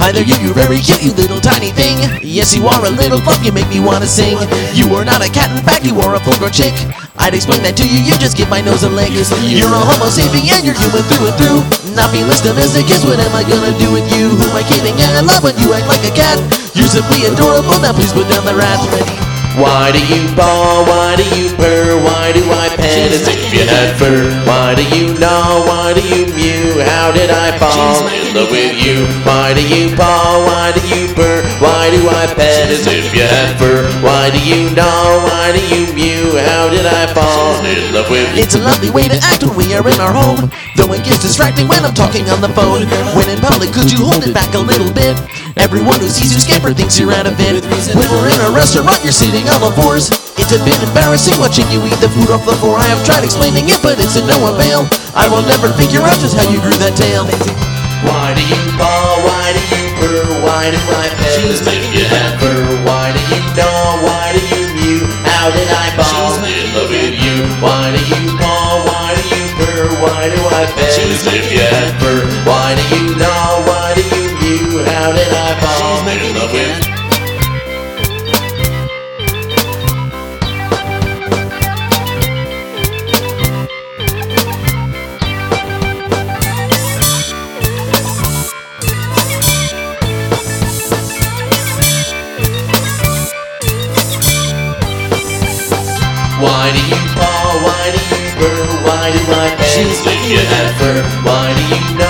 Hi there, you, you very cute, you little tiny thing. Yes, you are a little fuck, you make me wanna sing. You are not a cat, in fact, you are a full-grown chick. I'd explain that to you, you just give my nose a lick. You're a homo sapien, you're human through and through. Not felistic, is what am I gonna do with you? Who am I kidding? And I love when you act like a cat. You're simply adorable, now please put down the rat. Why do you bawl? Why do you purr? Why do I as if you had fur? Why do you? Why do you mew? How did I fall in love with you? Why do you bawl? Why do you purr? Why do I pet as if you had fur? Why do you? Why do you mew? How did I fall in love with you? It's a lovely way to act when we are in our home. Though it gets distracting when I'm talking on the phone. When in public, could you hold it back a little bit? Everyone who sees you scamper thinks you're out of it. When we're in a restaurant, you're sitting on the fours. It's a bit embarrassing watching you eat the food off the floor. I have tried explaining it, but it's a no avail. I will never figure out just how you grew that tail. Why do you bawl? Why do you purr? Why do I pet as if you had fur? Why do you gnaw? Why do you mew? How did I fall in love with you? Why do you bawl? Why do you purr? Why do I pet as if you had fur? Why do you gnaw? Why do you mew? How did I fall in love with you? Why do you paw? Why do you burr? Why do I pants? She's if you have fur, why do you know?